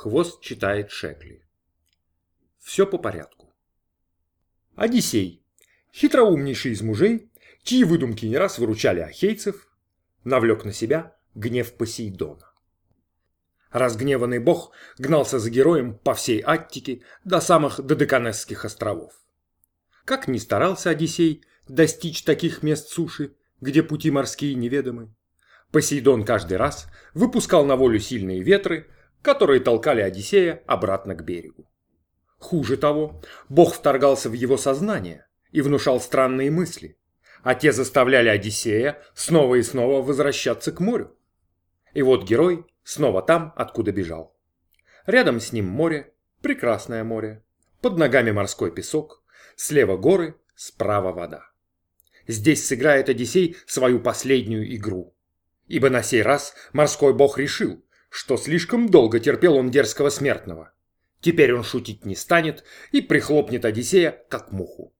Хвост читает Шекли. Все по порядку. Одиссей, хитроумнейший из мужей, чьи выдумки не раз выручали ахейцев, навлек на себя гнев Посейдона. Разгневанный бог гнался за героем по всей Аттике до самых Додеканесских островов. Как ни старался Одиссей достичь таких мест суши, где пути морские неведомы, Посейдон каждый раз выпускал на волю сильные ветры, которые толкали Одиссея обратно к берегу. Хуже того, Бог вторгался в его сознание и внушал странные мысли, а те заставляли Одиссея снова и снова возвращаться к морю. И вот герой снова там, откуда бежал. Рядом с ним море, прекрасное море, под ногами морской песок, слева горы, справа вода. Здесь сыграет Одиссей свою последнюю игру. Ибо на сей раз морской бог решил, что слишком долго терпел он дерзкого смертного. Теперь он шутить не станет и прихлопнет Одиссея, как муху.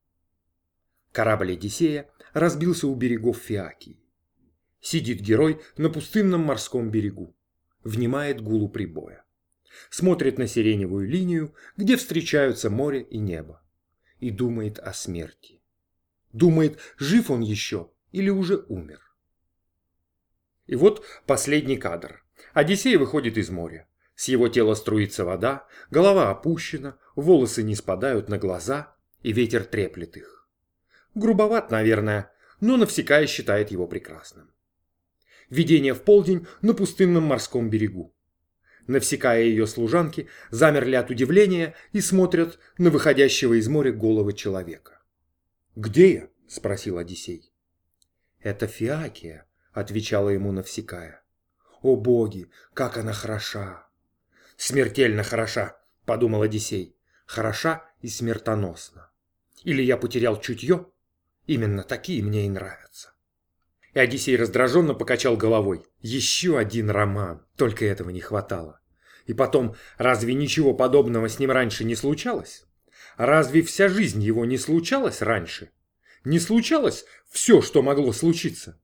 Корабль Одиссея разбился у берегов Фиакии. Сидит герой на пустынном морском берегу, внимает гулу прибоя. Смотрит на сиреневую линию, где встречаются море и небо, и думает о смерти. Думает, жив он еще или уже умер. И вот последний кадр. Одиссей выходит из моря. С его тела струится вода, голова опущена, волосы не спадают на глаза, и ветер треплет их. Грубоват, наверное, но Навсекая считает его прекрасным. Видение в полдень на пустынном морском берегу. Навсекая и ее служанки замерли от удивления и смотрят на выходящего из моря головы человека. «Где я?» – спросил Одиссей. «Это Фиакия», – отвечала ему Навсекая. О боги, как она хороша! Смертельно хороша, подумал Одиссей. Хороша и смертоносна. Или я потерял чутье? Именно такие мне и нравятся. И Одиссей раздраженно покачал головой. Еще один роман, только этого не хватало. И потом, разве ничего подобного с ним раньше не случалось? Разве вся жизнь его не случалась раньше? Не случалось все, что могло случиться?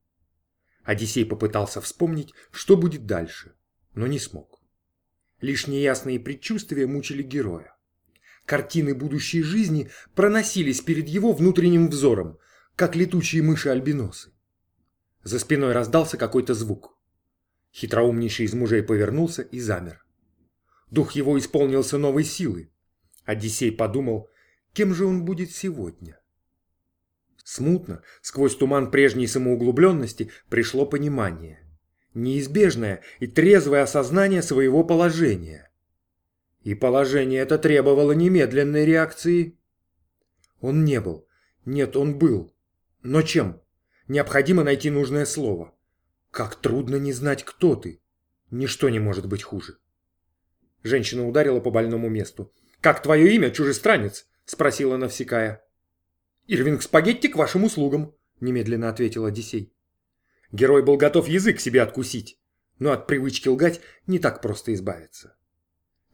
Одиссей попытался вспомнить, что будет дальше, но не смог. Лишь неясные предчувствия мучили героя. Картины будущей жизни проносились перед его внутренним взором, как летучие мыши-альбиносы. За спиной раздался какой-то звук. Хитроумнейший из мужей повернулся и замер. Дух его исполнился новой силы. Одиссей подумал, кем же он будет сегодня? Смутно, сквозь туман прежней самоуглубленности, пришло понимание. Неизбежное и трезвое осознание своего положения. И положение это требовало немедленной реакции. Он не был. Нет, он был. Но чем? Необходимо найти нужное слово. Как трудно не знать, кто ты. Ничто не может быть хуже. Женщина ударила по больному месту. «Как твое имя, чужестранец?» – спросила Навсекая. «Ирвинг Спагетти к вашим услугам», – немедленно ответил Одиссей. Герой был готов язык себе откусить, но от привычки лгать не так просто избавиться.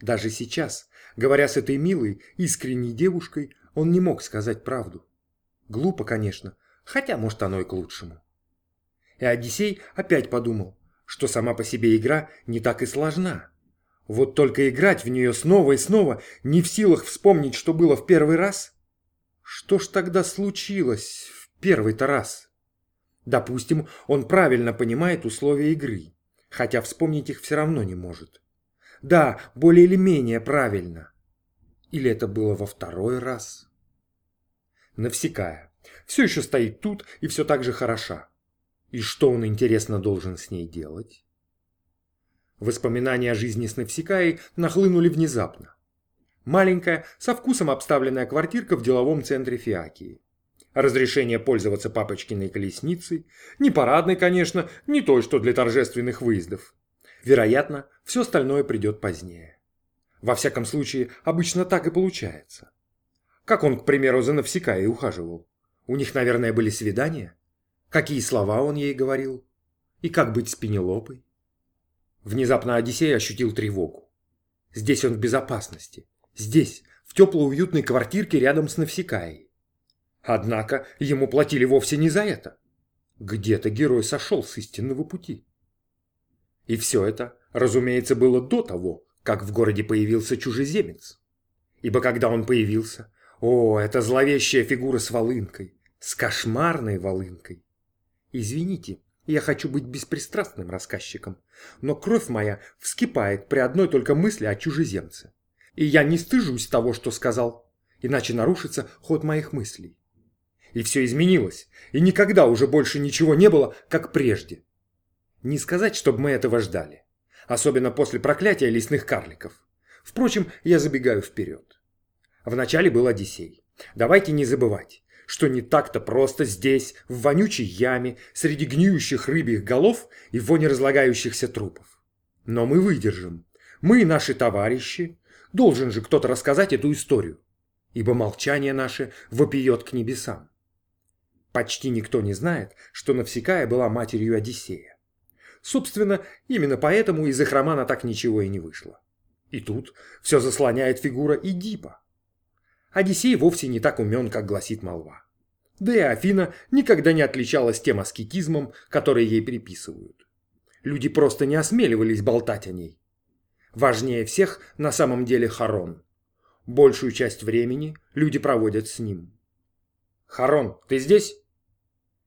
Даже сейчас, говоря с этой милой, искренней девушкой, он не мог сказать правду. Глупо, конечно, хотя, может, оно и к лучшему. И Одиссей опять подумал, что сама по себе игра не так и сложна. Вот только играть в нее снова и снова, не в силах вспомнить, что было в первый раз – что ж тогда случилось в первый-то раз? Допустим, он правильно понимает условия игры, хотя вспомнить их все равно не может. Да, более или менее правильно. Или это было во второй раз? Навсекая. Все еще стоит тут и все так же хороша. И что он, интересно, должен с ней делать? Воспоминания о жизни с Навсекаей нахлынули внезапно. Маленькая, со вкусом обставленная квартирка в деловом центре Фиакии. Разрешение пользоваться папочкиной колесницей. Не парадной, конечно, не той, что для торжественных выездов. Вероятно, все остальное придет позднее. Во всяком случае, обычно так и получается. Как он, к примеру, за Навсекаей ухаживал? У них, наверное, были свидания? Какие слова он ей говорил? И как быть с Пенелопой? Внезапно Одиссей ощутил тревогу. Здесь он в безопасности. Здесь, в теплой уютной квартирке рядом с Навсекаей. Однако ему платили вовсе не за это. Где-то герой сошел с истинного пути. И все это, разумеется, было до того, как в городе появился чужеземец. Ибо когда он появился, о, эта зловещая фигура с волынкой, с кошмарной волынкой. Извините, я хочу быть беспристрастным рассказчиком, но кровь моя вскипает при одной только мысли о чужеземце. И я не стыжусь того, что сказал, иначе нарушится ход моих мыслей. И все изменилось, и никогда уже больше ничего не было, как прежде. Не сказать, чтобы мы этого ждали. Особенно после проклятия лесных карликов. Впрочем, я забегаю вперед. Вначале был Одиссей. Давайте не забывать, что не так-то просто здесь, в вонючей яме, среди гниющих рыбьих голов и воне разлагающихся трупов. Но мы выдержим. Мы и наши товарищи. Должен же кто-то рассказать эту историю. Ибо молчание наше вопиет к небесам. Почти никто не знает, что Навсекая была матерью Одиссея. Собственно, именно поэтому из их романа так ничего и не вышло. И тут все заслоняет фигура Идипа. Одиссей вовсе не так умен, как гласит молва. Да и Афина никогда не отличалась тем аскетизмом, который ей приписывают. Люди просто не осмеливались болтать о ней. Важнее всех на самом деле Харон. Большую часть времени люди проводят с ним. «Харон, ты здесь?»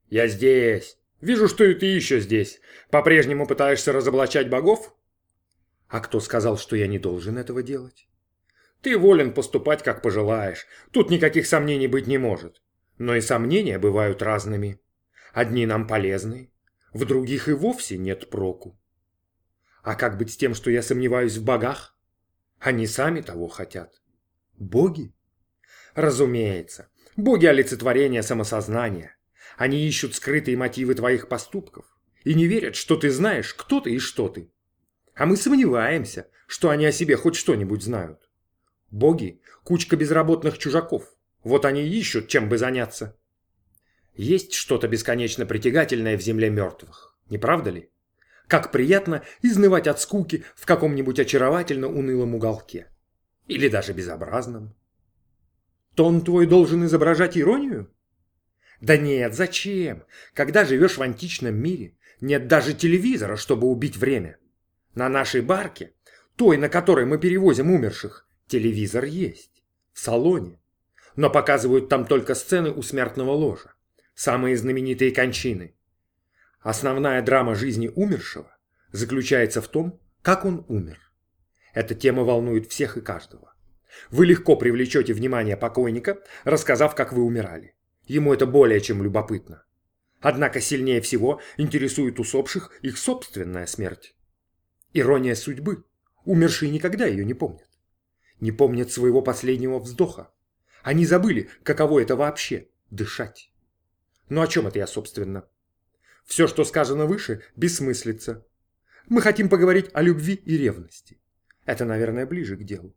«Я здесь. Вижу, что и ты еще здесь. По-прежнему пытаешься разоблачать богов?» «А кто сказал, что я не должен этого делать?» «Ты волен поступать, как пожелаешь. Тут никаких сомнений быть не может. Но и сомнения бывают разными. Одни нам полезны, в других и вовсе нет проку. А как быть с тем, что я сомневаюсь в богах? Они сами того хотят. Боги? Разумеется, боги олицетворения самосознания. Они ищут скрытые мотивы твоих поступков и не верят, что ты знаешь, кто ты и что ты. А мы сомневаемся, что они о себе хоть что-нибудь знают. Боги – кучка безработных чужаков. Вот они ищут, чем бы заняться. Есть что-то бесконечно притягательное в земле мертвых, не правда ли? Как приятно изнывать от скуки в каком-нибудь очаровательно унылом уголке. Или даже безобразном. Тон твой должен изображать иронию? Да нет, зачем? Когда живешь в античном мире, нет даже телевизора, чтобы убить время. На нашей барке, той, на которой мы перевозим умерших, телевизор есть. В салоне. Но показывают там только сцены у смертного ложа. Самые знаменитые кончины. Основная драма жизни умершего заключается в том, как он умер. Эта тема волнует всех и каждого. Вы легко привлечете внимание покойника, рассказав, как вы умирали. Ему это более чем любопытно. Однако сильнее всего интересует усопших их собственная смерть. Ирония судьбы. Умершие никогда ее не помнят. Не помнят своего последнего вздоха. Они забыли, каково это вообще – дышать. Ну о чем это я, собственно? Все, что сказано выше, бессмыслица. Мы хотим поговорить о любви и ревности. Это, наверное, ближе к делу.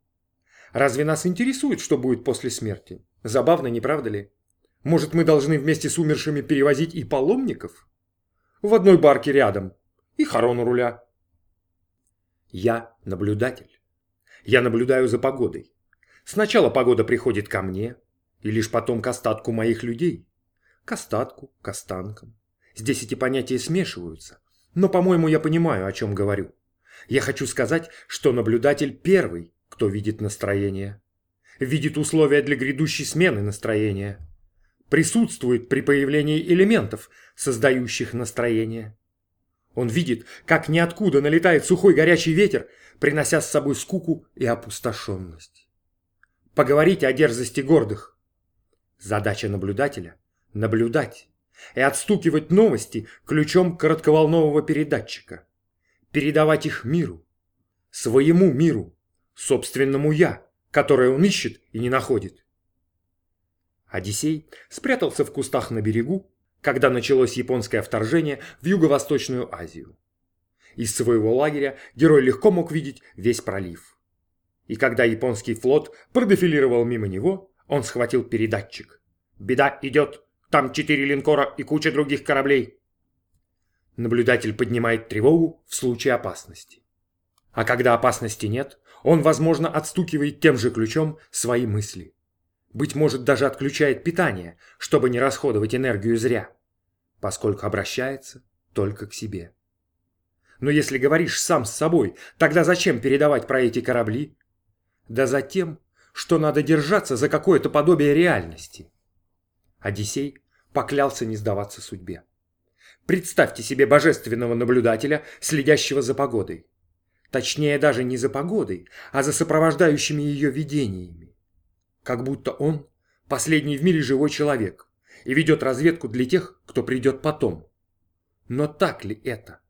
Разве нас интересует, что будет после смерти? Забавно, не правда ли? Может, мы должны вместе с умершими перевозить и паломников? В одной барке рядом. И Харон у руля. Я наблюдатель. Я наблюдаю за погодой. Сначала погода приходит ко мне, и лишь потом к остатку моих людей. К остатку, к останкам. Здесь эти понятия смешиваются. Но, по-моему, я понимаю, о чем говорю. Я хочу сказать, что наблюдатель первый, кто видит настроение. Видит условия для грядущей смены настроения присутствует при появлении элементов, создающих настроение. Он видит, как ниоткуда налетает сухой горячий ветер, принося с собой скуку и опустошенность. Поговорите о дерзости гордых. Задача наблюдателя – наблюдать и отстукивать новости ключом коротковолнового передатчика. Передавать их миру, своему миру, собственному «я», которое он ищет и не находит. Одиссей спрятался в кустах на берегу, когда началось японское вторжение в Юго-Восточную Азию. Из своего лагеря герой легко мог видеть весь пролив. И когда японский флот продефилировал мимо него, он схватил передатчик. «Беда идет! Там четыре линкора и куча других кораблей!» Наблюдатель поднимает тревогу в случае опасности. А когда опасности нет, он, возможно, отстукивает тем же ключом свои мысли. Быть может, даже отключает питание, чтобы не расходовать энергию зря, поскольку обращается только к себе. Но если говоришь сам с собой, тогда зачем передавать про эти корабли? Да за тем, что надо держаться за какое-то подобие реальности. Одиссей поклялся не сдаваться судьбе. Представьте себе божественного наблюдателя, следящего за погодой. Точнее, даже не за погодой, а за сопровождающими ее видениями. Как будто он последний в мире живой человек и ведет разведку для тех, кто придет потом. Но так ли это?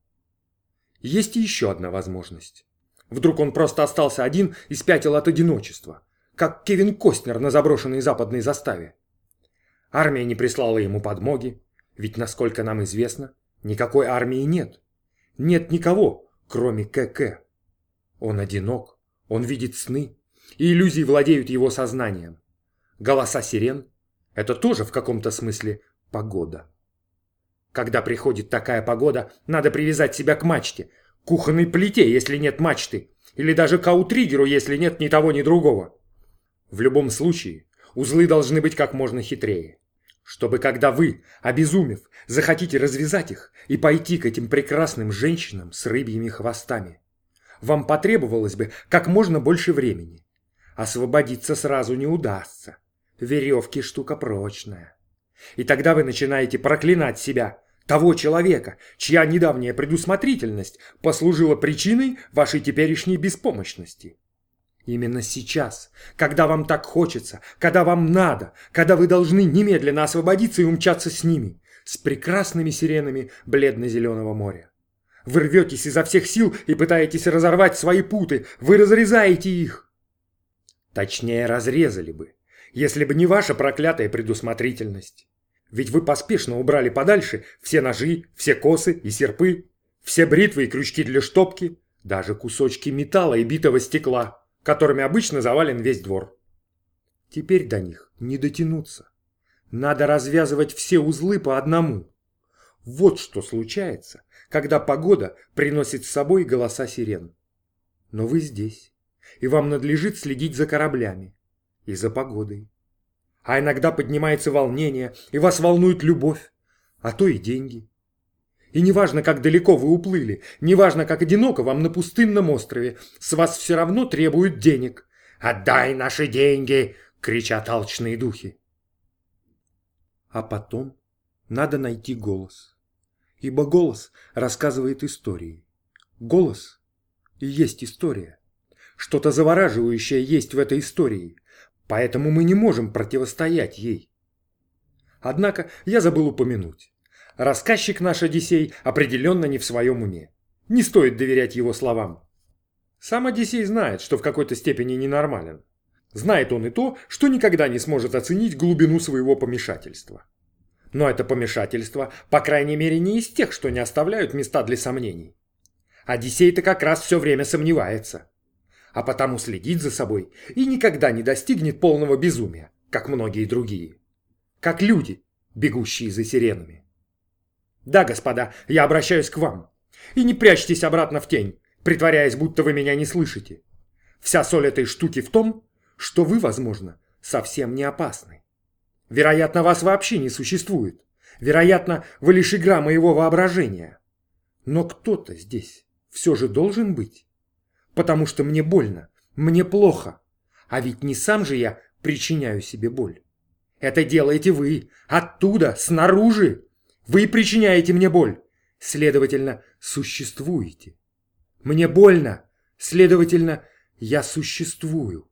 Есть еще одна возможность. Вдруг он просто остался один и спятил от одиночества, как Кевин Костнер на заброшенной западной заставе. Армия не прислала ему подмоги, ведь, насколько нам известно, никакой армии нет. Нет никого, кроме КК. Он одинок, он видит сны, и иллюзии владеют его сознанием. Голоса сирен – это тоже в каком-то смысле погода. Когда приходит такая погода, надо привязать себя к мачте, кухонной плите, если нет мачты, или даже к аутригеру, если нет ни того, ни другого. В любом случае, узлы должны быть как можно хитрее. Чтобы когда вы, обезумев, захотите развязать их и пойти к этим прекрасным женщинам с рыбьими хвостами, вам потребовалось бы как можно больше времени. Освободиться сразу не удастся. Веревки штука прочная. И тогда вы начинаете проклинать себя, того человека, чья недавняя предусмотрительность послужила причиной вашей теперешней беспомощности. Именно сейчас, когда вам так хочется, когда вам надо, когда вы должны немедленно освободиться и умчаться с ними, с прекрасными сиренами бледно-зеленого моря. Вы рветесь изо всех сил и пытаетесь разорвать свои путы, вы разрезаете их. Точнее, разрезали бы, если бы не ваша проклятая предусмотрительность. Ведь вы поспешно убрали подальше все ножи, все косы и серпы, все бритвы и крючки для штопки, даже кусочки металла и битого стекла, которыми обычно завален весь двор. Теперь до них не дотянуться. Надо развязывать все узлы по одному. Вот что случается, когда погода приносит с собой голоса сирен. Но вы здесь, и вам надлежит следить за кораблями и за погодой. А иногда поднимается волнение, и вас волнует любовь, а то и деньги. И неважно, как далеко вы уплыли, неважно, как одиноко вам на пустынном острове, с вас все равно требуют денег. «Отдай наши деньги!» — кричат алчные духи. А потом надо найти голос. Ибо голос рассказывает истории. Голос и есть история. Что-то завораживающее есть в этой истории. Поэтому мы не можем противостоять ей. Однако я забыл упомянуть. Рассказчик наш Одиссей определенно не в своем уме. Не стоит доверять его словам. Сам Одиссей знает, что в какой-то степени ненормален. Знает он и то, что никогда не сможет оценить глубину своего помешательства. Но это помешательство, по крайней мере, не из тех, что не оставляют места для сомнений. Одиссей-то как раз все время сомневается а потому следит за собой и никогда не достигнет полного безумия, как многие другие. Как люди, бегущие за сиренами. Да, господа, я обращаюсь к вам. И не прячьтесь обратно в тень, притворяясь, будто вы меня не слышите. Вся соль этой штуки в том, что вы, возможно, совсем не опасны. Вероятно, вас вообще не существует. Вероятно, вы лишь игра моего воображения. Но кто-то здесь все же должен быть потому что мне больно, мне плохо. А ведь не сам же я причиняю себе боль. Это делаете вы, оттуда, снаружи. Вы причиняете мне боль, следовательно, существуете. Мне больно, следовательно, я существую.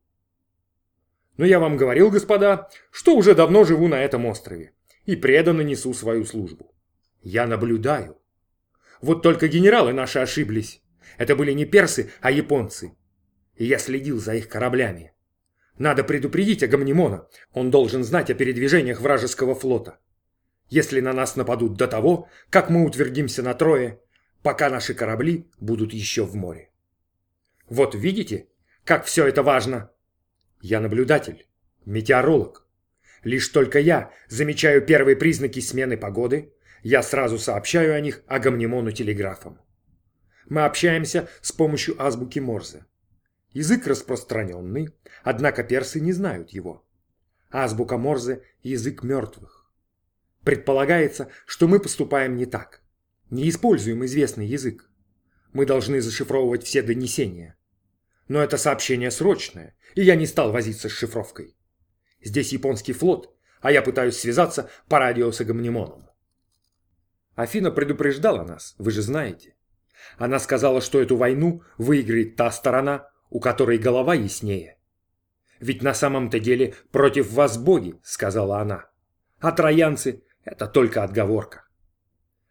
Но я вам говорил, господа, что уже давно живу на этом острове и преданно несу свою службу. Я наблюдаю. Вот только генералы наши ошиблись. Это были не персы, а японцы. И я следил за их кораблями. Надо предупредить Агамнимона. Он должен знать о передвижениях вражеского флота. Если на нас нападут до того, как мы утвердимся на трое, пока наши корабли будут еще в море. Вот видите, как все это важно? Я наблюдатель, метеоролог. Лишь только я замечаю первые признаки смены погоды, я сразу сообщаю о них Агамнимону телеграфом. Мы общаемся с помощью азбуки Морзе. Язык распространенный, однако персы не знают его. Азбука Морзе – язык мертвых. Предполагается, что мы поступаем не так. Не используем известный язык. Мы должны зашифровывать все донесения. Но это сообщение срочное, и я не стал возиться с шифровкой. Здесь японский флот, а я пытаюсь связаться по радио с Агамнемоном. Афина предупреждала нас, вы же знаете. Она сказала, что эту войну выиграет та сторона, у которой голова яснее. «Ведь на самом-то деле против вас боги», — сказала она. «А троянцы — это только отговорка».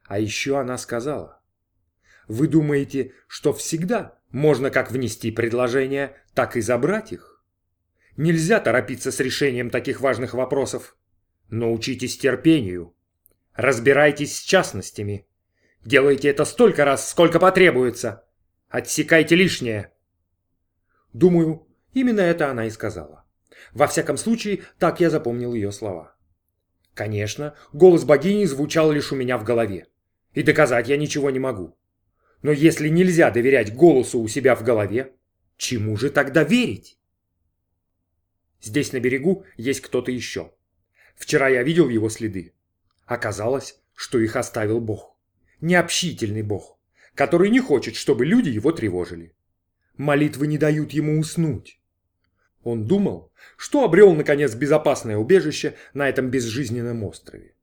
А еще она сказала, «Вы думаете, что всегда можно как внести предложения, так и забрать их? Нельзя торопиться с решением таких важных вопросов. Но учитесь терпению. Разбирайтесь с частностями. Делайте это столько раз, сколько потребуется. Отсекайте лишнее». Думаю, именно это она и сказала. Во всяком случае, так я запомнил ее слова. Конечно, голос богини звучал лишь у меня в голове. И доказать я ничего не могу. Но если нельзя доверять голосу у себя в голове, чему же тогда верить? Здесь на берегу есть кто-то еще. Вчера я видел его следы. Оказалось, что их оставил Бог. Необщительный Бог, который не хочет, чтобы люди его тревожили. Молитвы не дают ему уснуть. Он думал, что обрел, наконец, безопасное убежище на этом безжизненном острове.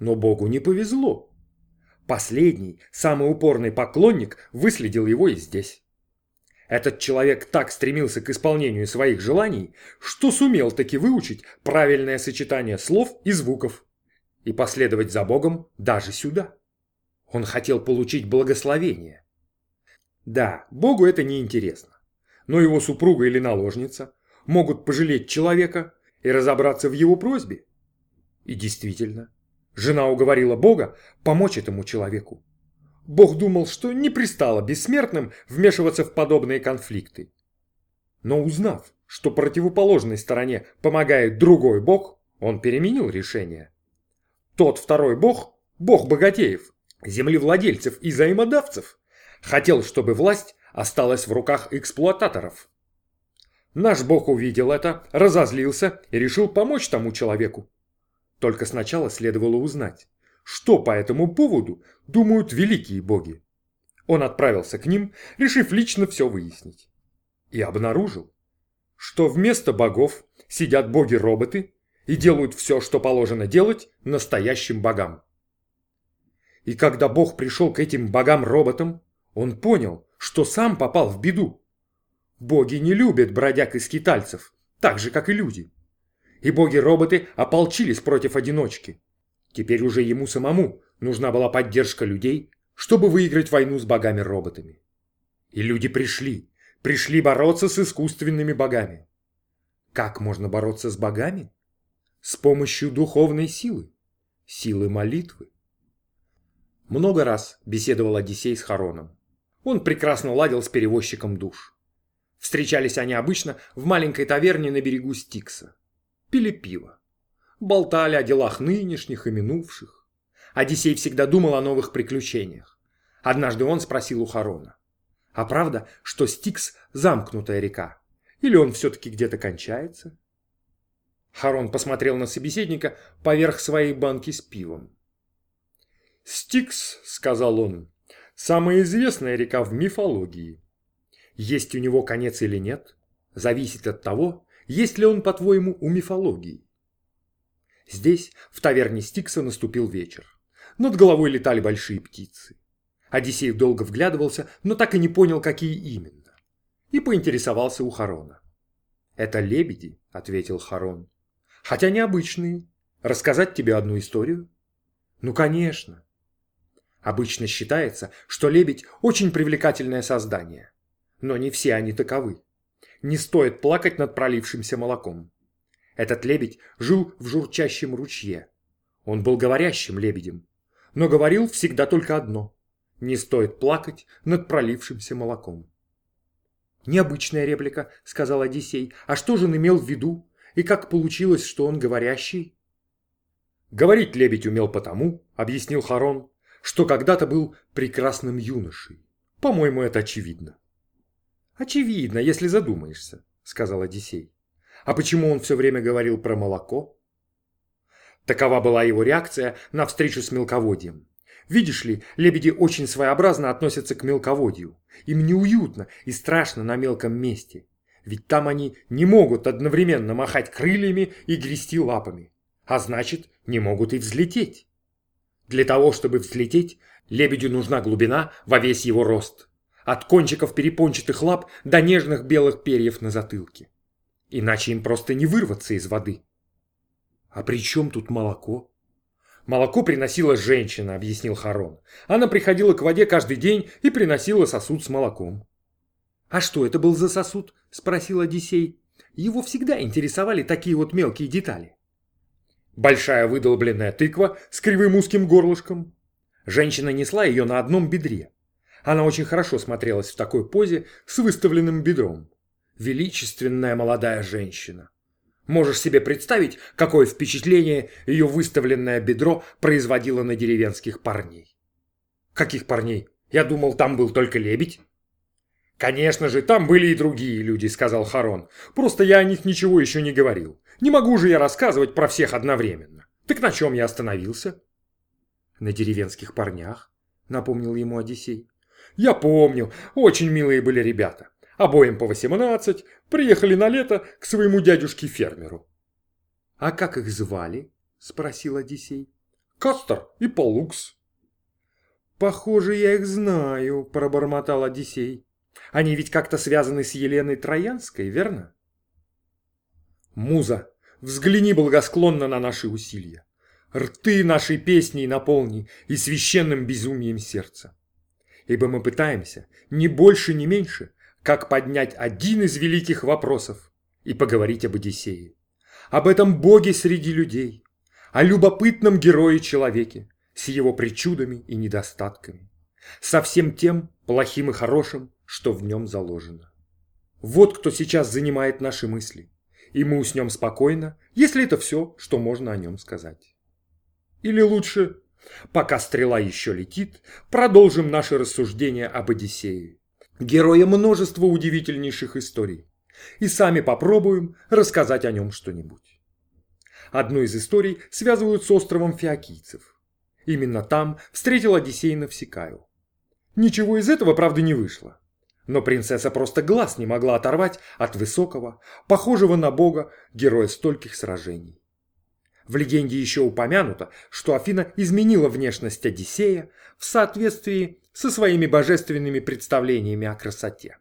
Но Богу не повезло. Последний, самый упорный поклонник выследил его и здесь. Этот человек так стремился к исполнению своих желаний, что сумел таки выучить правильное сочетание слов и звуков и последовать за Богом даже сюда. Он хотел получить благословение. Да, Богу это не интересно. Но его супруга или наложница могут пожалеть человека и разобраться в его просьбе. И действительно, жена уговорила Бога помочь этому человеку. Бог думал, что не пристало бессмертным вмешиваться в подобные конфликты. Но узнав, что противоположной стороне помогает другой Бог, он переменил решение. Тот второй Бог, Бог богатеев, землевладельцев и взаимодавцев, Хотел, чтобы власть осталась в руках эксплуататоров. Наш бог увидел это, разозлился и решил помочь тому человеку. Только сначала следовало узнать, что по этому поводу думают великие боги. Он отправился к ним, решив лично все выяснить. И обнаружил, что вместо богов сидят боги-роботы и делают все, что положено делать настоящим богам. И когда бог пришел к этим богам-роботам, он понял, что сам попал в беду. Боги не любят бродяг и скитальцев, так же, как и люди. И боги-роботы ополчились против одиночки. Теперь уже ему самому нужна была поддержка людей, чтобы выиграть войну с богами-роботами. И люди пришли, пришли бороться с искусственными богами. Как можно бороться с богами? С помощью духовной силы, силы молитвы. Много раз беседовал Одиссей с Хароном. Он прекрасно ладил с перевозчиком душ. Встречались они обычно в маленькой таверне на берегу Стикса. Пили пиво. Болтали о делах нынешних и минувших. Одиссей всегда думал о новых приключениях. Однажды он спросил у Харона. А правда, что Стикс – замкнутая река? Или он все-таки где-то кончается? Харон посмотрел на собеседника поверх своей банки с пивом. «Стикс», – сказал он, Самая известная река в мифологии. Есть у него конец или нет, зависит от того, есть ли он, по-твоему, у мифологии. Здесь, в таверне Стикса, наступил вечер. Над головой летали большие птицы. Одиссей долго вглядывался, но так и не понял, какие именно. И поинтересовался у Харона. «Это лебеди», — ответил Харон. «Хотя необычные. Рассказать тебе одну историю?» «Ну, конечно. Обычно считается, что лебедь очень привлекательное создание. Но не все они таковы. Не стоит плакать над пролившимся молоком. Этот лебедь жил в журчащем ручье. Он был говорящим лебедем, но говорил всегда только одно. Не стоит плакать над пролившимся молоком. «Необычная реплика», — сказал Одиссей. «А что же он имел в виду? И как получилось, что он говорящий?» «Говорить лебедь умел потому», — объяснил Харон, что когда-то был прекрасным юношей. По-моему, это очевидно. Очевидно, если задумаешься, сказал Одиссей. А почему он все время говорил про молоко? Такова была его реакция на встречу с мелководьем. Видишь ли, лебеди очень своеобразно относятся к мелководью. Им неуютно и страшно на мелком месте. Ведь там они не могут одновременно махать крыльями и грести лапами. А значит, не могут и взлететь. Для того, чтобы взлететь, лебедю нужна глубина во весь его рост. От кончиков перепончатых лап до нежных белых перьев на затылке. Иначе им просто не вырваться из воды. А при чем тут молоко? Молоко приносила женщина, объяснил Харон. Она приходила к воде каждый день и приносила сосуд с молоком. «А что это был за сосуд?» – спросил Одиссей. Его всегда интересовали такие вот мелкие детали. Большая выдолбленная тыква с кривым узким горлышком. Женщина несла ее на одном бедре. Она очень хорошо смотрелась в такой позе с выставленным бедром. Величественная молодая женщина. Можешь себе представить, какое впечатление ее выставленное бедро производило на деревенских парней? Каких парней? Я думал, там был только лебедь. «Конечно же, там были и другие люди», — сказал Харон. «Просто я о них ничего еще не говорил. Не могу же я рассказывать про всех одновременно. Так на чем я остановился?» «На деревенских парнях», — напомнил ему Одиссей. «Я помню. Очень милые были ребята. Обоим по восемнадцать. Приехали на лето к своему дядюшке-фермеру». «А как их звали?» — спросил Одиссей. «Кастер и Полукс». «Похоже, я их знаю», — пробормотал Одиссей. Они ведь как-то связаны с Еленой Троянской, верно? Муза, взгляни благосклонно на наши усилия. Рты нашей песней наполни и священным безумием сердца. Ибо мы пытаемся, ни больше, ни меньше, как поднять один из великих вопросов и поговорить об Одиссее. Об этом боге среди людей, о любопытном герое-человеке с его причудами и недостатками, со всем тем плохим и хорошим, что в нем заложено. Вот кто сейчас занимает наши мысли, и мы уснем спокойно, если это все, что можно о нем сказать. Или лучше, пока стрела еще летит, продолжим наше рассуждение об Одиссее, герое множества удивительнейших историй, и сами попробуем рассказать о нем что-нибудь. Одну из историй связывают с островом Феокийцев. Именно там встретил Одиссей Навсекаю. Ничего из этого, правда, не вышло. Но принцесса просто глаз не могла оторвать от высокого, похожего на бога, героя стольких сражений. В легенде еще упомянуто, что Афина изменила внешность Одиссея в соответствии со своими божественными представлениями о красоте.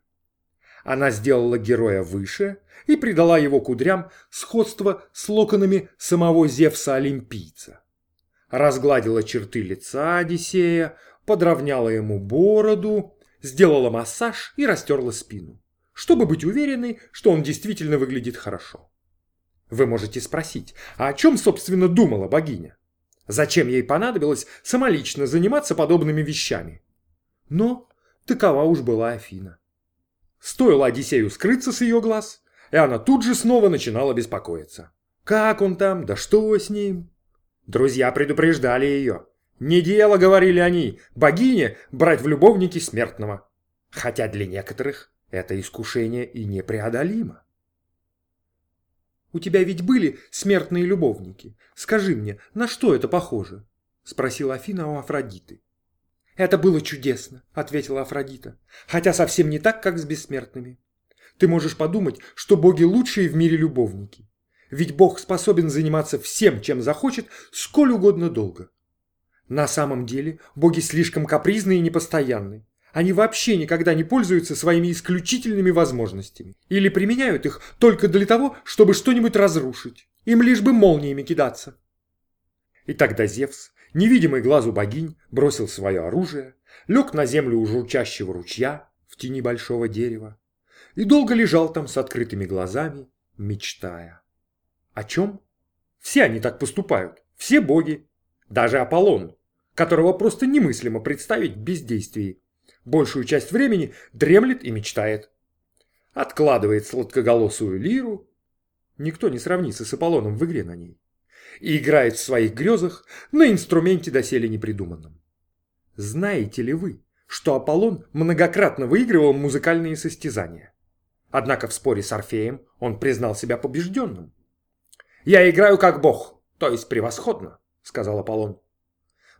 Она сделала героя выше и придала его кудрям сходство с локонами самого Зевса-олимпийца. Разгладила черты лица Одиссея, подровняла ему бороду сделала массаж и растерла спину, чтобы быть уверенной, что он действительно выглядит хорошо. Вы можете спросить, а о чем, собственно, думала богиня? Зачем ей понадобилось самолично заниматься подобными вещами? Но такова уж была Афина. Стоило Одиссею скрыться с ее глаз, и она тут же снова начинала беспокоиться. Как он там, да что с ним? Друзья предупреждали ее. Не дело, говорили они, богине брать в любовники смертного. Хотя для некоторых это искушение и непреодолимо. «У тебя ведь были смертные любовники. Скажи мне, на что это похоже?» – спросила Афина у Афродиты. «Это было чудесно», – ответила Афродита, «хотя совсем не так, как с бессмертными. Ты можешь подумать, что боги лучшие в мире любовники. Ведь бог способен заниматься всем, чем захочет, сколь угодно долго. На самом деле боги слишком капризны и непостоянны. Они вообще никогда не пользуются своими исключительными возможностями. Или применяют их только для того, чтобы что-нибудь разрушить. Им лишь бы молниями кидаться. И тогда Зевс, невидимый глазу богинь, бросил свое оружие, лег на землю у журчащего ручья в тени большого дерева и долго лежал там с открытыми глазами, мечтая. О чем? Все они так поступают, все боги, даже Аполлон, которого просто немыслимо представить в бездействии. Большую часть времени дремлет и мечтает. Откладывает сладкоголосую лиру. Никто не сравнится с Аполлоном в игре на ней. И играет в своих грезах на инструменте доселе непридуманном. Знаете ли вы, что Аполлон многократно выигрывал музыкальные состязания? Однако в споре с Орфеем он признал себя побежденным. «Я играю как бог, то есть превосходно», — сказал Аполлон.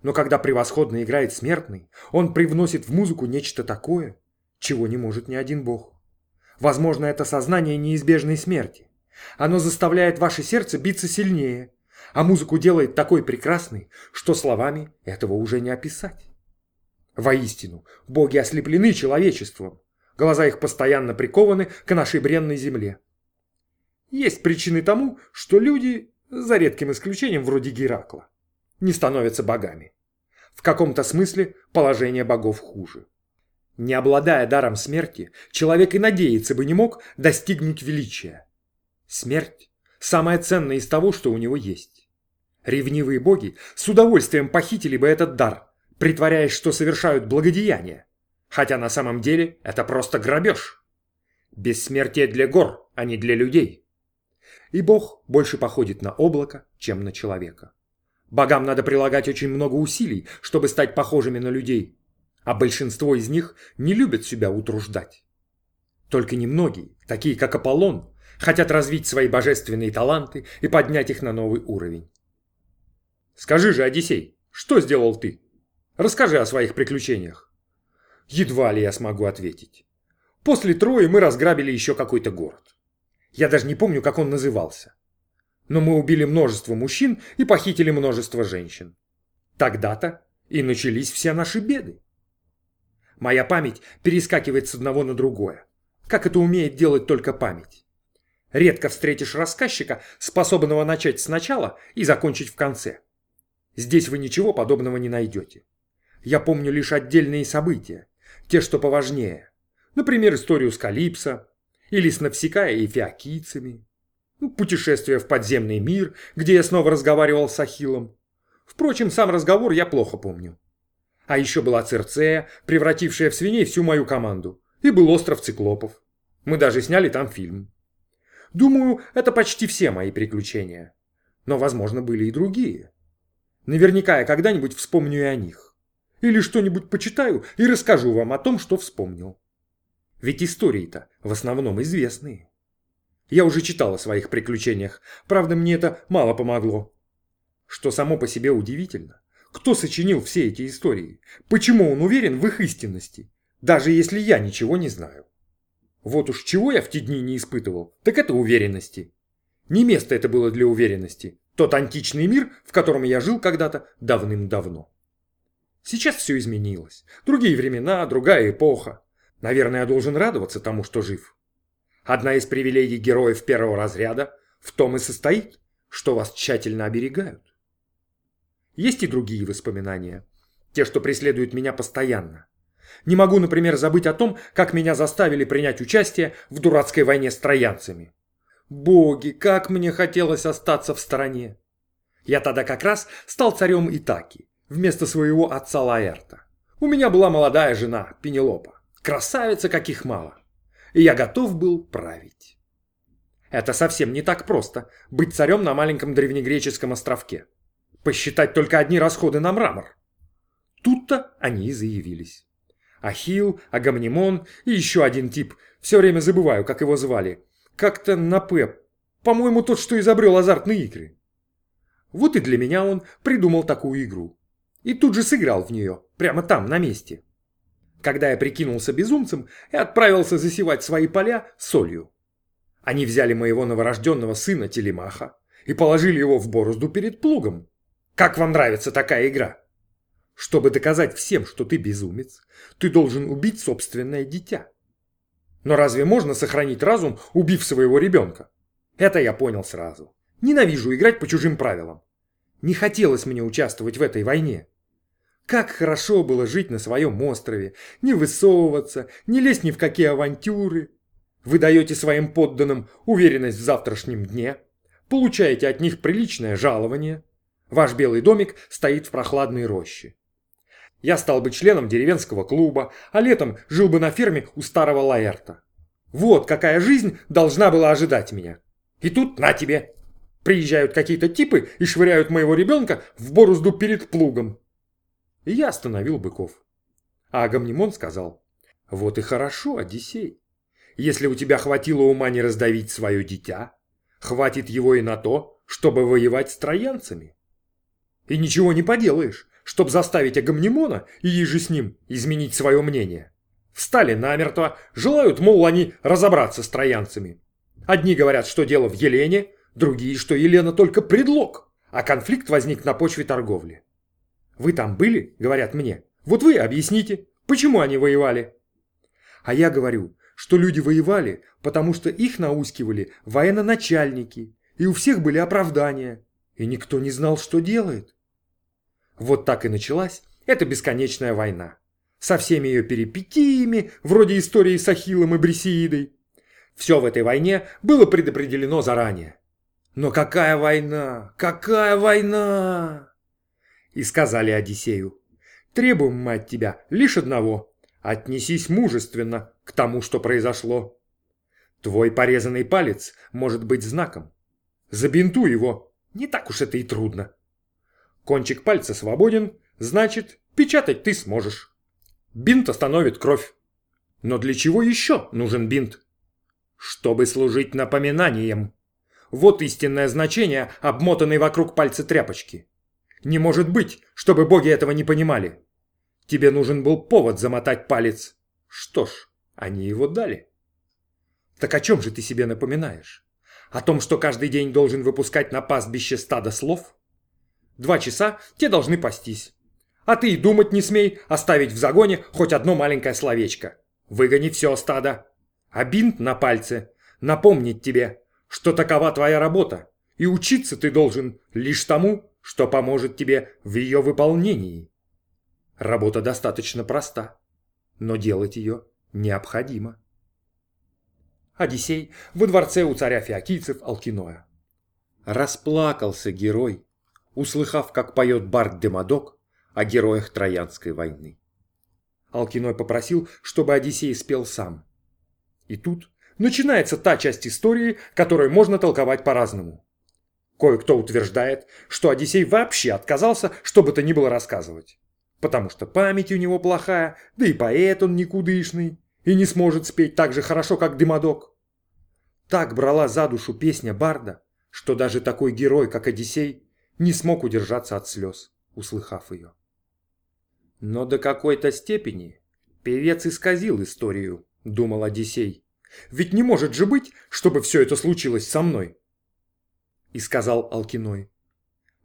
Но когда превосходно играет смертный, он привносит в музыку нечто такое, чего не может ни один бог. Возможно, это сознание неизбежной смерти. Оно заставляет ваше сердце биться сильнее, а музыку делает такой прекрасной, что словами этого уже не описать. Воистину, боги ослеплены человечеством. Глаза их постоянно прикованы к нашей бренной земле. Есть причины тому, что люди, за редким исключением вроде Геракла, не становятся богами. В каком-то смысле положение богов хуже. Не обладая даром смерти, человек и надеяться бы не мог достигнуть величия. Смерть – самое ценное из того, что у него есть. Ревнивые боги с удовольствием похитили бы этот дар, притворяясь, что совершают благодеяние, хотя на самом деле это просто грабеж. Бессмертие для гор, а не для людей. И бог больше походит на облако, чем на человека. Богам надо прилагать очень много усилий, чтобы стать похожими на людей, а большинство из них не любят себя утруждать. Только немногие, такие как Аполлон, хотят развить свои божественные таланты и поднять их на новый уровень. Скажи же, Одиссей, что сделал ты? Расскажи о своих приключениях. Едва ли я смогу ответить. После Трои мы разграбили еще какой-то город. Я даже не помню, как он назывался но мы убили множество мужчин и похитили множество женщин. Тогда-то и начались все наши беды. Моя память перескакивает с одного на другое, как это умеет делать только память. Редко встретишь рассказчика, способного начать сначала и закончить в конце. Здесь вы ничего подобного не найдете. Я помню лишь отдельные события, те, что поважнее. Например, историю с Калипсо или с Навсекая и феокийцами. Ну, путешествие в подземный мир, где я снова разговаривал с Ахиллом. Впрочем, сам разговор я плохо помню. А еще была Церцея, превратившая в свиней всю мою команду. И был остров циклопов. Мы даже сняли там фильм. Думаю, это почти все мои приключения. Но, возможно, были и другие. Наверняка я когда-нибудь вспомню и о них. Или что-нибудь почитаю и расскажу вам о том, что вспомнил. Ведь истории-то в основном известные. Я уже читал о своих приключениях, правда мне это мало помогло. Что само по себе удивительно. Кто сочинил все эти истории? Почему он уверен в их истинности? Даже если я ничего не знаю. Вот уж чего я в те дни не испытывал, так это уверенности. Не место это было для уверенности. Тот античный мир, в котором я жил когда-то давным-давно. Сейчас все изменилось. Другие времена, другая эпоха. Наверное, я должен радоваться тому, что жив. Одна из привилегий героев первого разряда в том и состоит, что вас тщательно оберегают. Есть и другие воспоминания, те, что преследуют меня постоянно. Не могу, например, забыть о том, как меня заставили принять участие в дурацкой войне с троянцами. Боги, как мне хотелось остаться в стороне. Я тогда как раз стал царем Итаки, вместо своего отца Лаэрта. У меня была молодая жена, Пенелопа. Красавица, каких мало и я готов был править. Это совсем не так просто – быть царем на маленьком древнегреческом островке. Посчитать только одни расходы на мрамор. Тут-то они и заявились. Ахилл, Агамнемон и еще один тип. Все время забываю, как его звали. Как-то на П. По-моему, тот, что изобрел азартные игры. Вот и для меня он придумал такую игру. И тут же сыграл в нее, прямо там, на месте когда я прикинулся безумцем и отправился засевать свои поля солью. Они взяли моего новорожденного сына Телемаха и положили его в борозду перед плугом. Как вам нравится такая игра? Чтобы доказать всем, что ты безумец, ты должен убить собственное дитя. Но разве можно сохранить разум, убив своего ребенка? Это я понял сразу. Ненавижу играть по чужим правилам. Не хотелось мне участвовать в этой войне. Как хорошо было жить на своем острове, не высовываться, не лезть ни в какие авантюры. Вы даете своим подданным уверенность в завтрашнем дне, получаете от них приличное жалование. Ваш белый домик стоит в прохладной роще. Я стал бы членом деревенского клуба, а летом жил бы на ферме у старого Лаэрта. Вот какая жизнь должна была ожидать меня. И тут на тебе. Приезжают какие-то типы и швыряют моего ребенка в борозду перед плугом. И я остановил быков. А Агамнемон сказал, «Вот и хорошо, Одиссей. Если у тебя хватило ума не раздавить свое дитя, хватит его и на то, чтобы воевать с троянцами. И ничего не поделаешь, чтобы заставить Агамнемона и еже с ним изменить свое мнение. Встали намертво, желают, мол, они разобраться с троянцами. Одни говорят, что дело в Елене, другие, что Елена только предлог, а конфликт возник на почве торговли. Вы там были, говорят мне. Вот вы объясните, почему они воевали? А я говорю, что люди воевали, потому что их наускивали военно-начальники, и у всех были оправдания, и никто не знал, что делает. Вот так и началась эта бесконечная война. Со всеми ее перипетиями, вроде истории с Ахиллом и Брисеидой. Все в этой войне было предопределено заранее. Но какая война! Какая война! И сказали Одиссею, требуем мы от тебя лишь одного. Отнесись мужественно к тому, что произошло. Твой порезанный палец может быть знаком. Забинтуй его, не так уж это и трудно. Кончик пальца свободен, значит, печатать ты сможешь. Бинт остановит кровь. Но для чего еще нужен бинт? Чтобы служить напоминанием. Вот истинное значение, обмотанной вокруг пальца тряпочки. Не может быть, чтобы боги этого не понимали. Тебе нужен был повод замотать палец. Что ж, они его дали. Так о чем же ты себе напоминаешь? О том, что каждый день должен выпускать на пастбище стадо слов? Два часа те должны пастись. А ты и думать не смей оставить в загоне хоть одно маленькое словечко. Выгони все стадо. А бинт на пальце напомнить тебе, что такова твоя работа, и учиться ты должен лишь тому, что поможет тебе в ее выполнении. Работа достаточно проста, но делать ее необходимо. Одиссей во дворце у царя фиокийцев Алкиноя. Расплакался герой, услыхав, как поет Бард Демодок о героях Троянской войны. Алкиной попросил, чтобы Одиссей спел сам. И тут начинается та часть истории, которую можно толковать по-разному. Кое-кто утверждает, что Одиссей вообще отказался, что бы то ни было рассказывать. Потому что память у него плохая, да и поэт он никудышный, и не сможет спеть так же хорошо, как Дымодок. Так брала за душу песня Барда, что даже такой герой, как Одиссей, не смог удержаться от слез, услыхав ее. Но до какой-то степени певец исказил историю, думал Одиссей. Ведь не может же быть, чтобы все это случилось со мной. И сказал Алкиной.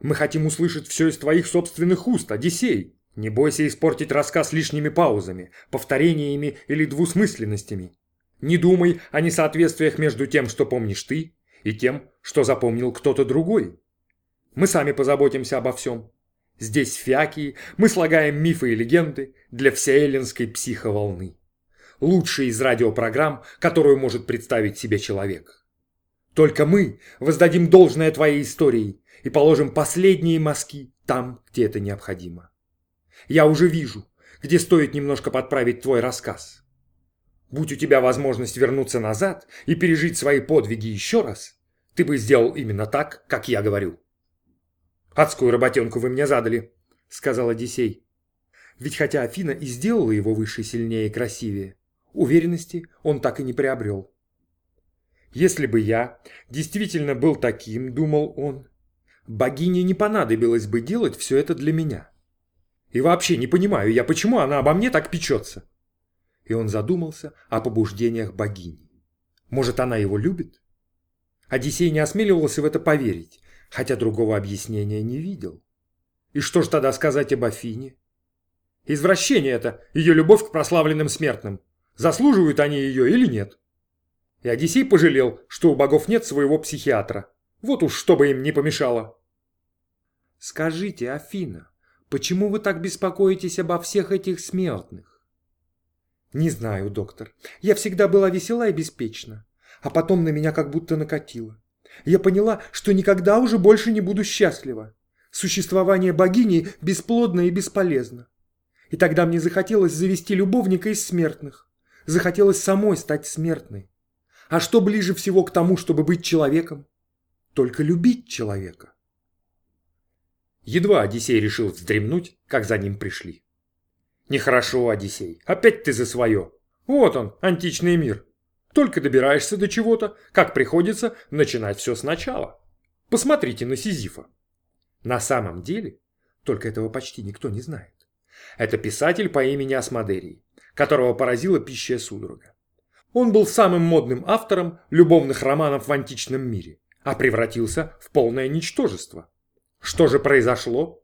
Мы хотим услышать все из твоих собственных уст, Одиссей. Не бойся испортить рассказ лишними паузами, повторениями или двусмысленностями. Не думай о несоответствиях между тем, что помнишь ты, и тем, что запомнил кто-то другой. Мы сами позаботимся обо всем. Здесь, Фиакии, мы слагаем мифы и легенды для всеэллинской психоволны. Лучшие из радиопрограмм, которую может представить себе человек. Только мы воздадим должное твоей истории и положим последние мазки там, где это необходимо. Я уже вижу, где стоит немножко подправить твой рассказ. Будь у тебя возможность вернуться назад и пережить свои подвиги еще раз, ты бы сделал именно так, как я говорю. «Адскую работенку вы мне задали», — сказал Одиссей. Ведь хотя Афина и сделала его выше, сильнее и красивее, уверенности он так и не приобрел. «Если бы я действительно был таким, — думал он, — богине не понадобилось бы делать все это для меня. И вообще не понимаю я, почему она обо мне так печется». И он задумался о побуждениях богини. Может, она его любит? Одиссей не осмеливался в это поверить, хотя другого объяснения не видел. И что ж тогда сказать об Афине? Извращение это, ее любовь к прославленным смертным. Заслуживают они ее или нет? И Одиссей пожалел, что у богов нет своего психиатра. Вот уж что бы им не помешало. Скажите, Афина, почему вы так беспокоитесь обо всех этих смертных? Не знаю, доктор. Я всегда была весела и беспечна. А потом на меня как будто накатило. Я поняла, что никогда уже больше не буду счастлива. Существование богини бесплодно и бесполезно. И тогда мне захотелось завести любовника из смертных. Захотелось самой стать смертной. А что ближе всего к тому, чтобы быть человеком? Только любить человека. Едва Одиссей решил вздремнуть, как за ним пришли. Нехорошо, Одиссей, опять ты за свое. Вот он, античный мир. Только добираешься до чего-то, как приходится начинать все сначала. Посмотрите на Сизифа. На самом деле, Только этого почти никто не знает. Это писатель по имени Асмодерий, которого поразила пищая судорога. Он был самым модным автором любовных романов в античном мире, а превратился в полное ничтожество. Что же произошло?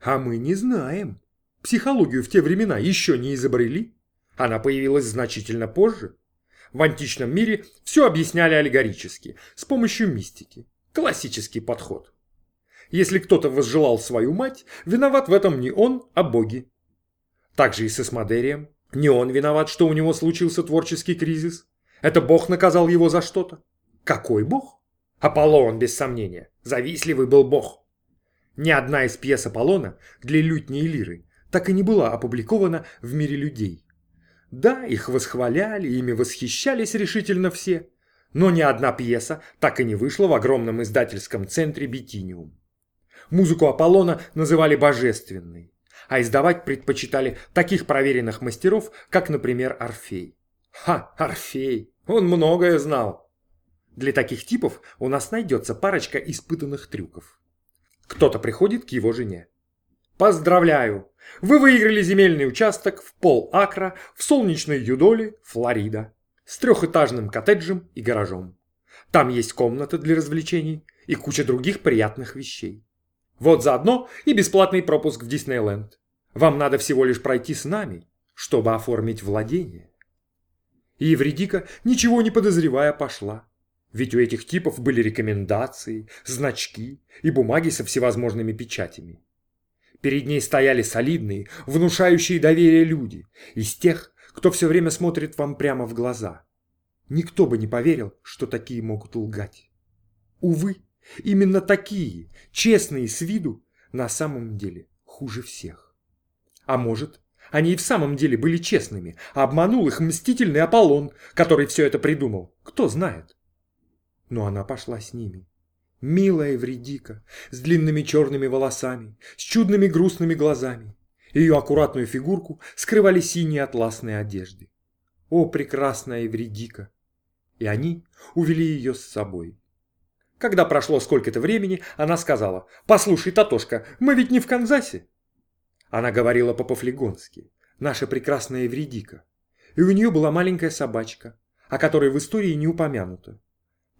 А мы не знаем. Психологию в те времена еще не изобрели. Она появилась значительно позже. В античном мире все объясняли аллегорически, с помощью мистики. Классический подход. Если кто-то возжелал свою мать, виноват в этом не он, а боги. Так же и с Эсмодерием. Не он виноват, что у него случился творческий кризис. Это бог наказал его за что-то. Какой бог? Аполлон, без сомнения. Завистливый был бог. Ни одна из пьес Аполлона для лютни и лиры так и не была опубликована в мире людей. Да, их восхваляли, ими восхищались решительно все, но ни одна пьеса так и не вышла в огромном издательском центре Бетиниум. Музыку Аполлона называли божественной, а издавать предпочитали таких проверенных мастеров, как, например, Орфей. Ха, Орфей, он многое знал. Для таких типов у нас найдется парочка испытанных трюков. Кто-то приходит к его жене. Поздравляю! Вы выиграли земельный участок в пол акра в солнечной Юдоле, Флорида, с трехэтажным коттеджем и гаражом. Там есть комната для развлечений и куча других приятных вещей. Вот заодно и бесплатный пропуск в Диснейленд. Вам надо всего лишь пройти с нами, чтобы оформить владение. И Евредика, ничего не подозревая, пошла. Ведь у этих типов были рекомендации, значки и бумаги со всевозможными печатями. Перед ней стояли солидные, внушающие доверие люди, из тех, кто все время смотрит вам прямо в глаза. Никто бы не поверил, что такие могут лгать. Увы, именно такие, честные с виду, на самом деле хуже всех. А может, они и в самом деле были честными, а обманул их мстительный Аполлон, который все это придумал. Кто знает. Но она пошла с ними. Милая Вредика, с длинными черными волосами, с чудными грустными глазами. Ее аккуратную фигурку скрывали синие атласные одежды. О, прекрасная Евредика! И они увели ее с собой. Когда прошло сколько-то времени, она сказала, «Послушай, Татошка, мы ведь не в Канзасе». Она говорила по-пофлегонски, наша прекрасная Евредика. И у нее была маленькая собачка, о которой в истории не упомянуто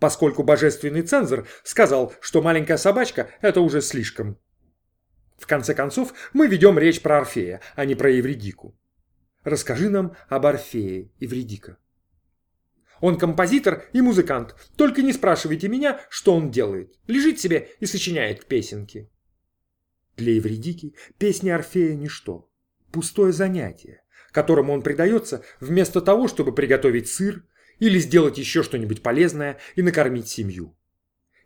поскольку божественный цензор сказал, что маленькая собачка – это уже слишком. В конце концов, мы ведем речь про Орфея, а не про Евредику. Расскажи нам об Орфее, Евредика. Он композитор и музыкант, только не спрашивайте меня, что он делает. Лежит себе и сочиняет песенки. Для Евредики песни Орфея – ничто. Пустое занятие, которому он предается вместо того, чтобы приготовить сыр, или сделать еще что-нибудь полезное и накормить семью.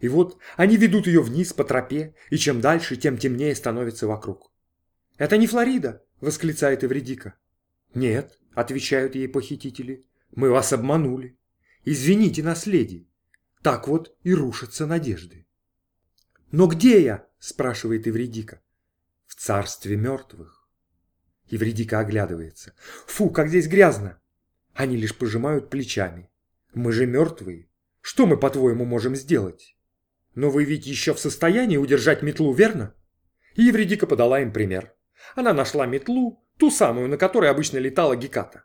И вот они ведут ее вниз по тропе, и чем дальше, тем темнее становится вокруг. «Это не Флорида!» – восклицает Эвредика. «Нет», – отвечают ей похитители, – «мы вас обманули. Извините нас, леди». Так вот и рушатся надежды. «Но где я?» – спрашивает Эвредика. «В царстве мертвых». Евредика оглядывается. «Фу, как здесь грязно!» Они лишь пожимают плечами. Мы же мертвые. Что мы, по-твоему, можем сделать? Но вы ведь еще в состоянии удержать метлу, верно? И Евредика подала им пример. Она нашла метлу, ту самую, на которой обычно летала Геката.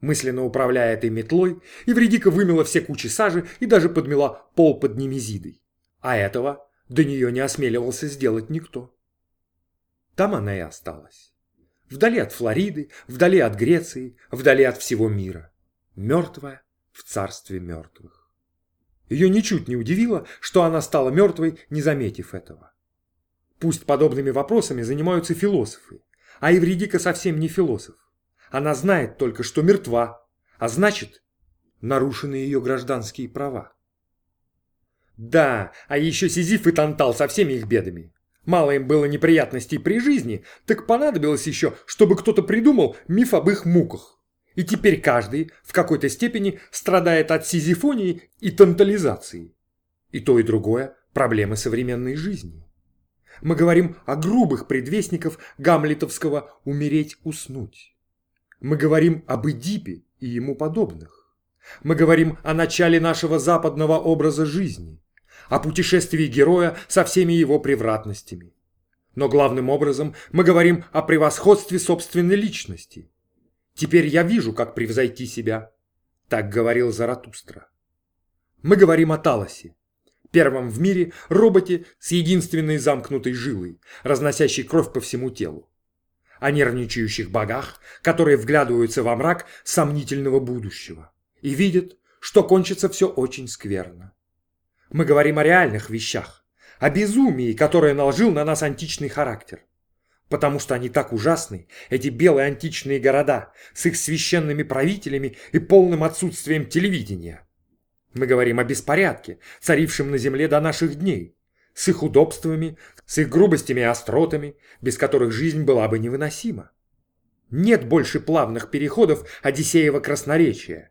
Мысленно управляя этой метлой, Евредика вымела все кучи сажи и даже подмела пол под Немезидой. А этого до нее не осмеливался сделать никто. Там она и осталась. Вдали от Флориды, вдали от Греции, вдали от всего мира. Мертвая в царстве мертвых. Ее ничуть не удивило, что она стала мертвой, не заметив этого. Пусть подобными вопросами занимаются философы, а Евредика совсем не философ. Она знает только, что мертва, а значит, нарушены ее гражданские права. Да, а еще Сизиф и Тантал со всеми их бедами. Мало им было неприятностей при жизни, так понадобилось еще, чтобы кто-то придумал миф об их муках. И теперь каждый в какой-то степени страдает от сизифонии и тантализации. И то, и другое – проблемы современной жизни. Мы говорим о грубых предвестниках гамлетовского «умереть, уснуть». Мы говорим об Эдипе и ему подобных. Мы говорим о начале нашего западного образа жизни – о путешествии героя со всеми его превратностями. Но главным образом мы говорим о превосходстве собственной личности. Теперь я вижу, как превзойти себя. Так говорил Заратустра. Мы говорим о Талосе, первом в мире роботе с единственной замкнутой жилой, разносящей кровь по всему телу. О нервничающих богах, которые вглядываются во мрак сомнительного будущего и видят, что кончится все очень скверно. Мы говорим о реальных вещах, о безумии, которое наложил на нас античный характер. Потому что они так ужасны, эти белые античные города, с их священными правителями и полным отсутствием телевидения. Мы говорим о беспорядке, царившем на земле до наших дней, с их удобствами, с их грубостями и остротами, без которых жизнь была бы невыносима. Нет больше плавных переходов Одиссеева красноречия.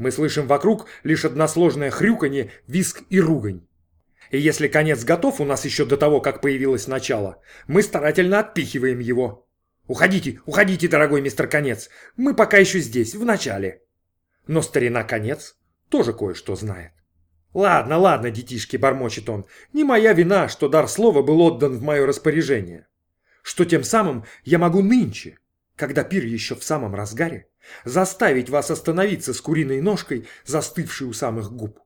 Мы слышим вокруг лишь односложное хрюканье, виск и ругань. И если конец готов у нас еще до того, как появилось начало, мы старательно отпихиваем его. Уходите, уходите, дорогой мистер Конец, мы пока еще здесь, в начале. Но старина Конец тоже кое-что знает. «Ладно, ладно, детишки», — бормочет он, — «не моя вина, что дар слова был отдан в мое распоряжение. Что тем самым я могу нынче, когда пир еще в самом разгаре, заставить вас остановиться с куриной ножкой, застывшей у самых губ,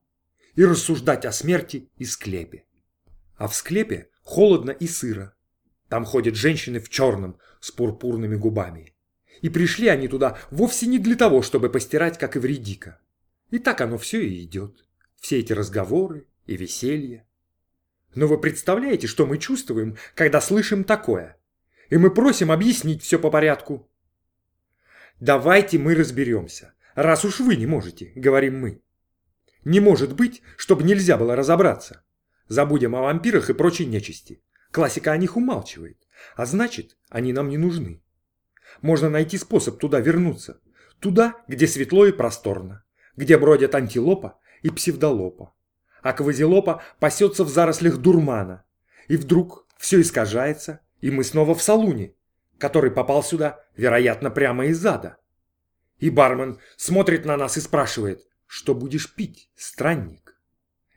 и рассуждать о смерти и склепе. А в склепе холодно и сыро. Там ходят женщины в черном с пурпурными губами. И пришли они туда вовсе не для того, чтобы постирать, как и Вредика. И так оно все и идет. Все эти разговоры и веселье. Но вы представляете, что мы чувствуем, когда слышим такое? И мы просим объяснить все по порядку. Давайте мы разберемся, раз уж вы не можете, говорим мы. Не может быть, чтобы нельзя было разобраться. Забудем о вампирах и прочей нечисти. Классика о них умалчивает, а значит, они нам не нужны. Можно найти способ туда вернуться. Туда, где светло и просторно где бродят антилопа и псевдолопа. А квазилопа пасется в зарослях дурмана. И вдруг все искажается, и мы снова в салуне, который попал сюда, вероятно, прямо из ада. И бармен смотрит на нас и спрашивает, что будешь пить, странник?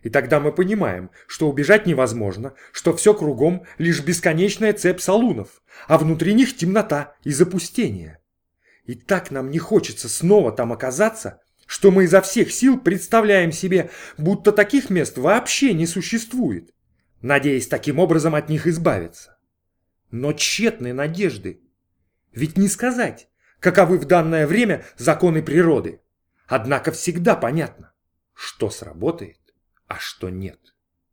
И тогда мы понимаем, что убежать невозможно, что все кругом лишь бесконечная цепь салунов, а внутри них темнота и запустение. И так нам не хочется снова там оказаться, что мы изо всех сил представляем себе, будто таких мест вообще не существует, надеясь таким образом от них избавиться. Но тщетные надежды. Ведь не сказать, каковы в данное время законы природы. Однако всегда понятно, что сработает, а что нет.